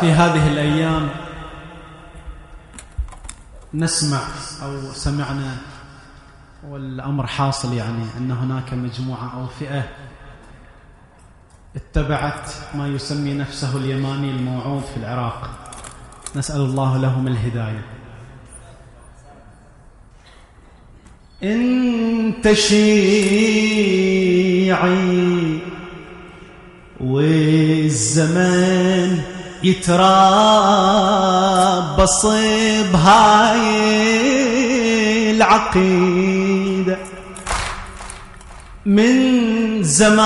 في هذه الأيام نسمع أو سمعنا والأمر حاصل يعني أن هناك مجموعة أو فئة اتبعت ما يسمي نفسه اليماني الموعود في العراق. نسأل الله لهم الهداية. انت شيعي والزمن يتربص بهاي العقيدة. من زمان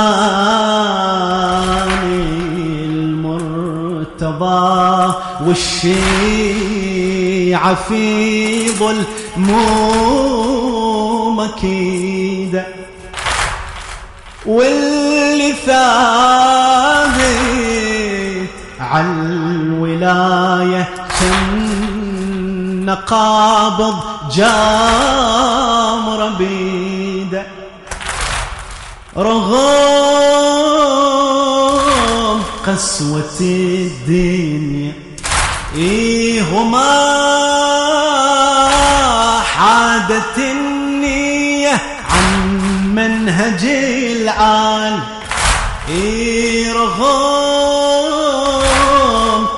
المرتضى والشيعة في ظلم مكيدة. واللي ثابت الولاية كن قابض جامر بيده رغم قسوة الدنيا إيه وما حادت النية عن منهج العال إيه رغم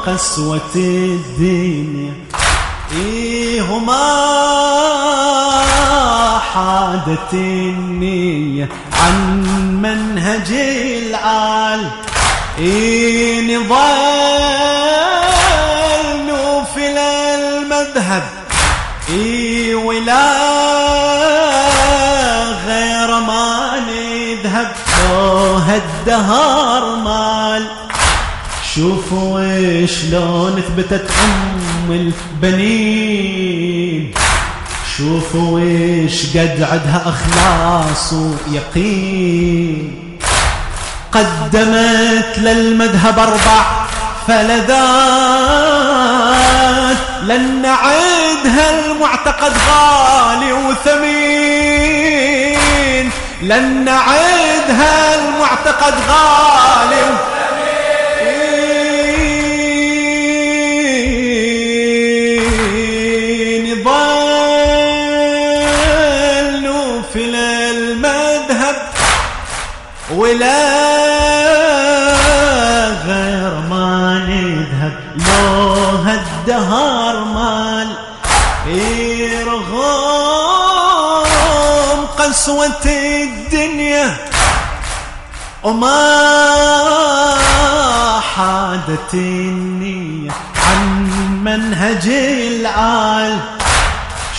قسوة الدنيا إيه وما حادت النية عن منهج العال. إن ظل نوفل المذهب إي ولا غير ما نذهب. الدهر مال. شوفوا شلون ثبتت أم البنين. شوفوا ويش قد عدها أخلاص ويقين. قدمت للمذهب أربع فلذات لن نعدها المعتقد غالي وثمين. لن نعدها المعتقد غالي وثمين ولا غير ما نذهب. لو هالدهر مال يرغم قسوة الدنيا وما حادت النية عن منهج العال.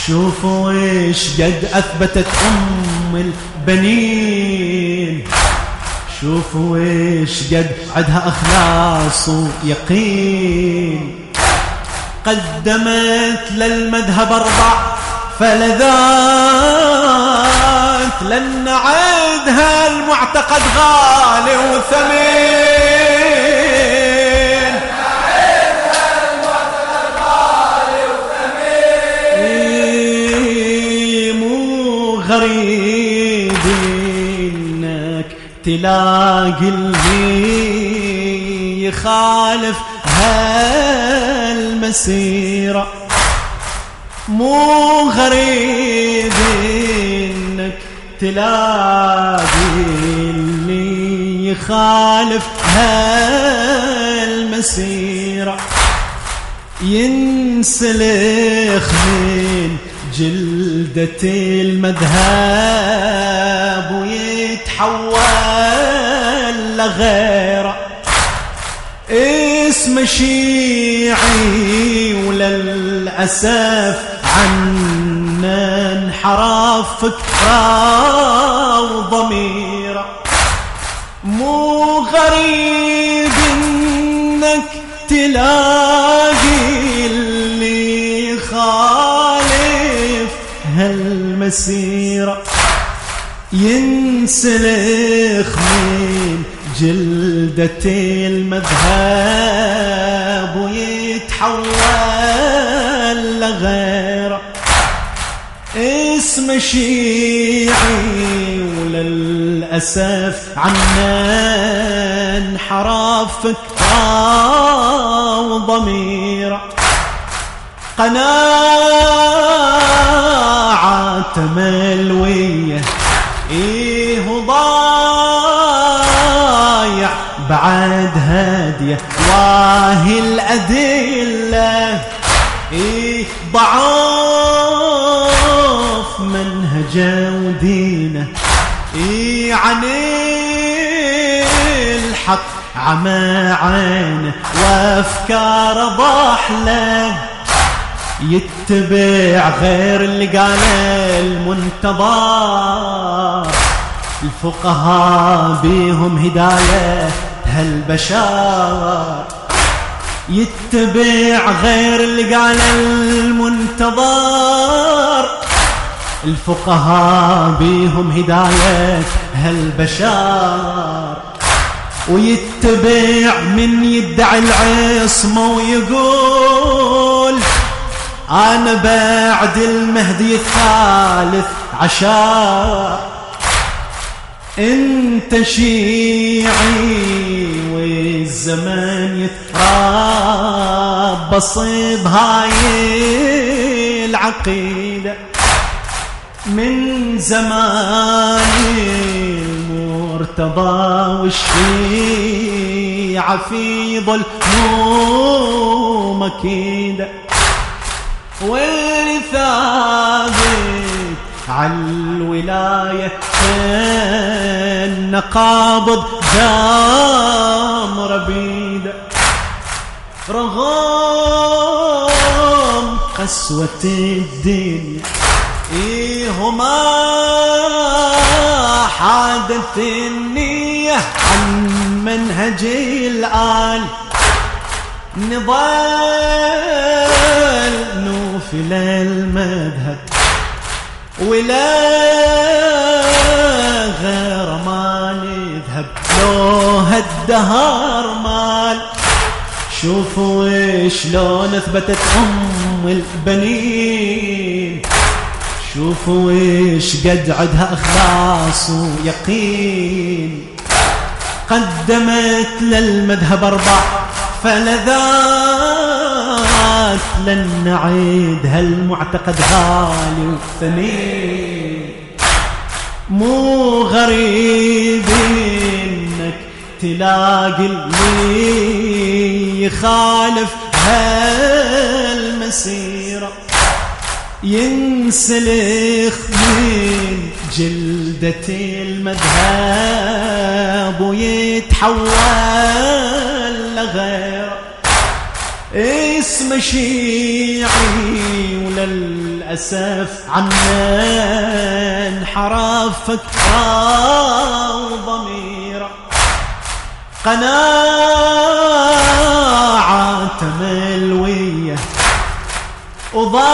شوفوا إيش قد أثبتت أم البنين. شوفوا إيش قد عدها أخلاص ويقين. قدمت للمذهب أربع فلذات لن نعدها المعتقد غالي وثمين. تلاقي اللي يخالف هالمسيرة. مو غريب إنك تلاقي اللي يخالف هالمسيرة. ينسلخ من جلدة المذهب ويتحول لغيره. اسم شيعي وللأسف عنا انحرف فكرة وضميره. مو غريب إنك تلاقي اللي يخالف هالمسيرة. ينسلخ من جلدة المذهب ويتحول لغيره اسم شيعي وللأسف عنا انحرف فكرة ضمير قناعة ملوية بعد هادية واهي الأدلة إيه ضعاف منهجه ودينة. إيه عن الحق عمى عينه وأفكار ضحله يتبع غير اللي قاله المنتظر. الفقهاء بيهم هداية. هالبشر يتبع غير اللي قاله المنتظر. الفقهاء بيهم هداية هالبشر ويتبع من يدعي العصمة ويقول أنا بعد المهدي الثالث عشر. أنت شيعي والزمن يتربص بهاي العقيدة من زمان المرتضى والشيعة في ظلمهم أكيدة واللي ثابت على الولاية كان قابض جامر بيده رغم قسوة الدنيا إيه ما حادث النية عن منهج الآل. نضال نوفل المذهب. ولا غير ما نذهب لو هالدهر مال. شوفوا شلون أثبتت أم البنين. شوفوا إيش قد عدها إخلاص ويقين. قدمت للمذهب أربع فلذات لن نعيد هالمعتقد غالي وثمين مو غريب إنك تلاقي اللي يخالف هالمسيرة. ينسلخ من جلدة المذهب ويتحول لغير اسم شيعي وللأسف عنا انحرف فكرة وضميره قناعة ملوية وضايع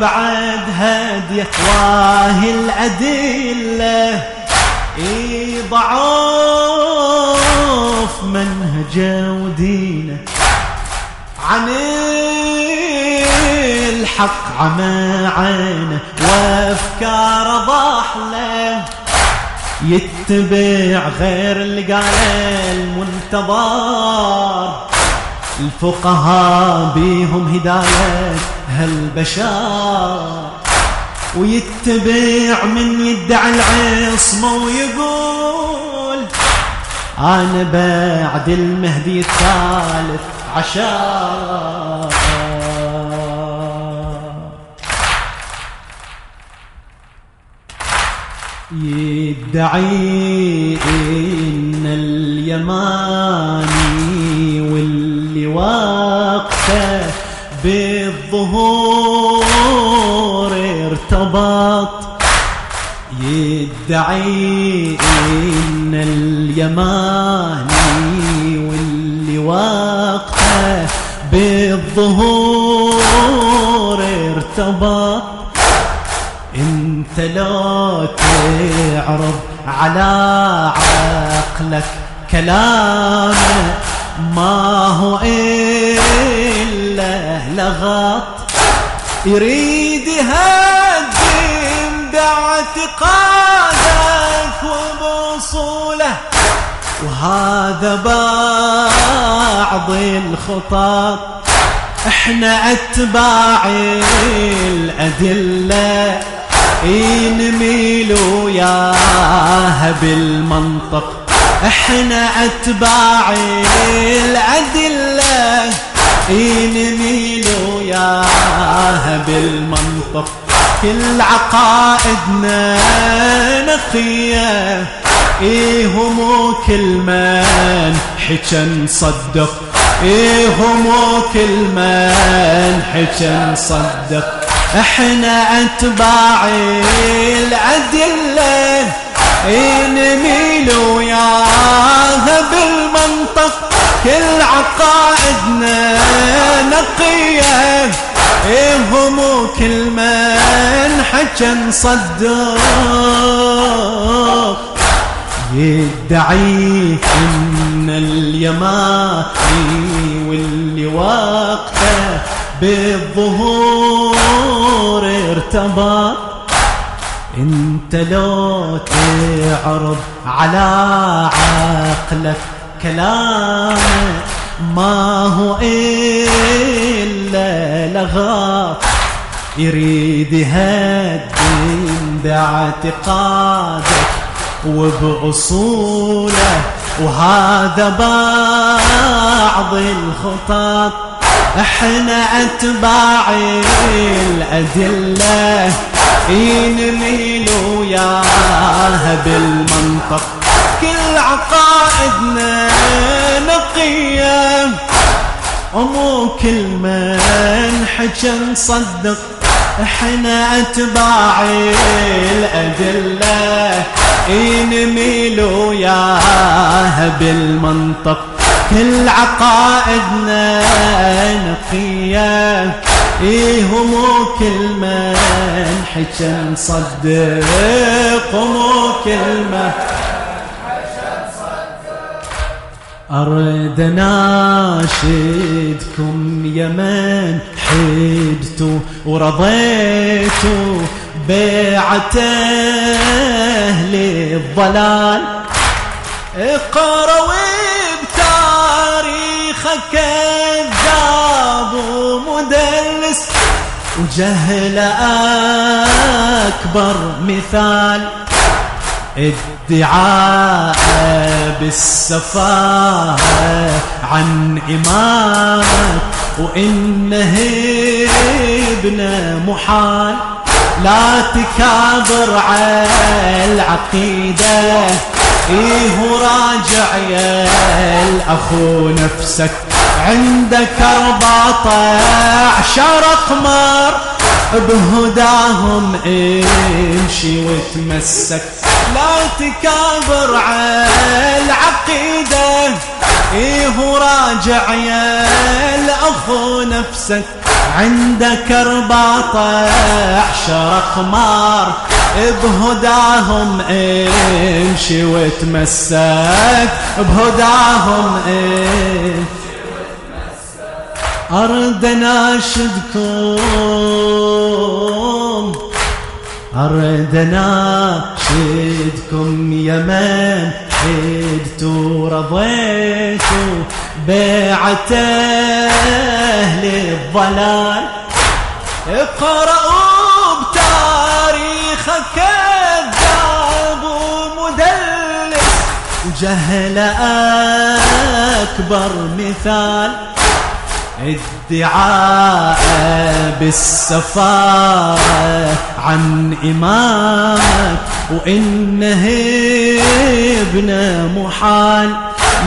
بعد هديه واهي الأدلة. ضعاف منهجه ودينه عن الحق عمى عينه وأفكار ضحله يتبع غير اللي قاله المنتظر. الفقهاء بيهم هداية هالبشر. ويتبع من يدعي العصمة ويقول أنا بعد المهدي الثالث عشر يدعي إن اليماني واللي واقفه بالظهور ارتبط. يدعي إن اليماني واللي واقفه بالظهور ارتبط انت لو تعرض على عقلك كلامه ما هو إلا لغط. يريد يهدم باعتقادك وبوصوله. وهذا بعض الخطط. إحنا أتباع الأدلة. نميل وياها بالمنطق. إحنا أتباع الأدلة. نميل وياها بالمنطق. كل عقائدنا نقيه إيه مو كل من حكى نصدق إيه مو كل من حكى نصدق إحنا أتباع الأدلة. نميل وياها بالمنطق. كل عقائدنا نقية. مو كل من حكى نصدق يدعي إن اليماني واللي وقته بالظهور ارتبط انت لو تعرض على عقلك كلام ما هو إلا لغط يريد يهدم باعتقادك وبأصوله وهذا بعض الخطط. إحنا أتباع الأدلة. نميل وياها بالمنطق. عقائدنا نقية. ومو كل من حكى نصدق إحنا أتباع الأدلة. نميل وياها بالمنطق كل عقائدنا نقية. إيه مو كل من حكى نصدق مو كلمه أرد ناشدكم يا من حدتوا ورضيتوا بيعة أهل الضلال. اقرأوا بتاريخ كذاب ومدلس وجهل أكبر مثال. ادعاء بالسفاهة عن إمامك وإنه ابن محال. لا تكابر على العقيدة إيه راجع يا الأخو نفسك. عندك أربعة عشر قمر بهداهم امشي وتمسك. لا تكابر على العقيدة إيه راجع يا الاخو نفسك. عندك أربعة عشر قمار بهداهم امشي وتمسك بهداهم امشي أرد ناشدكم أرد ناشدكم يا من حدتوا رضيتوا بيعة أهل الضلال. اقرأوا بتاريخ كذاب ومدلس وجهل أكبر مثال. ادعاء بالسفارة عن إمامك وإنه ابن محال.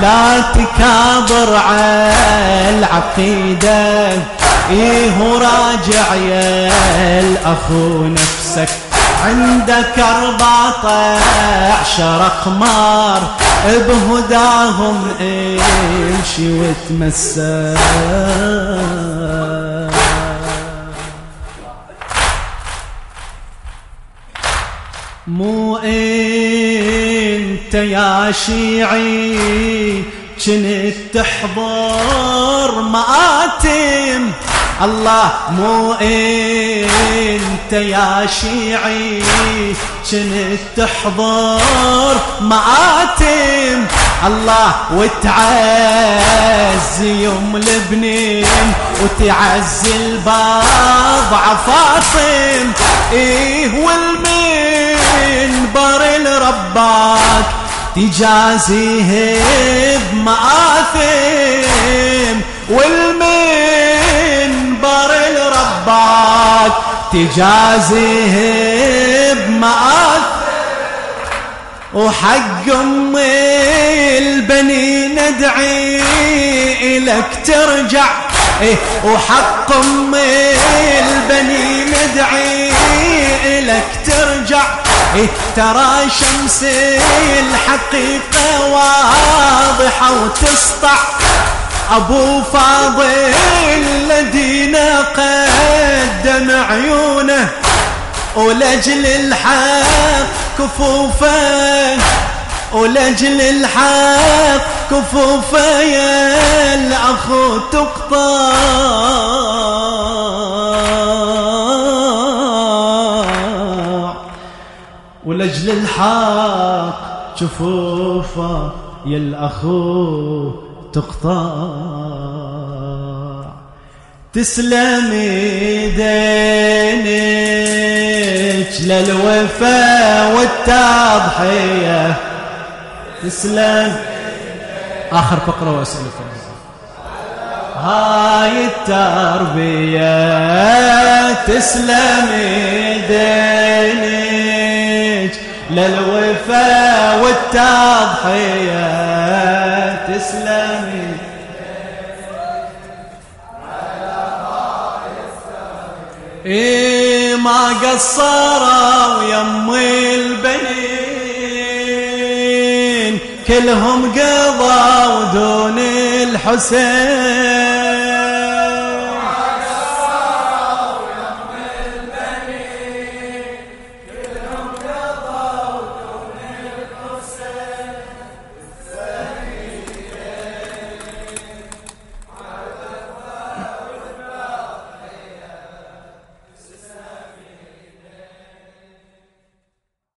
لا تكابر على العقيدة إيه راجع يا الأخو نفسك. عندك أربعة عشر أقمار بهداهم امشي وتمسك مو أنت يا شيعي كنت تحضر مآتم الله مو انت يا شيعي كنت تحضر؟ مآتم. الله وتعز تعزي ام البنين وتعزي الباب عفاصم. إيه والمنبر لرباك تجازيه بمآثم. والمنبر تجازيه بمآثم وحق أم البني ندعي لك ترجع. إيه وحق أم البني ندعي لك ترجع. إيه ترى شمس الحقيقة واضحة وتسطع. أبو فاضل ولجل الحق كفوفه ولجل الحق كفوفه يا الأخ تقطع. ولجل الحق كفوفه يا الأخو تقطع. تسلم يدينك للوفا والتضحية. تسلم. آخر فقرة وأسألك هاي التربية. تسلم يدينك للوفا والتضحية. تسلم إيه. ما قصروا يم البنين. كلهم قضوا دون الحسين.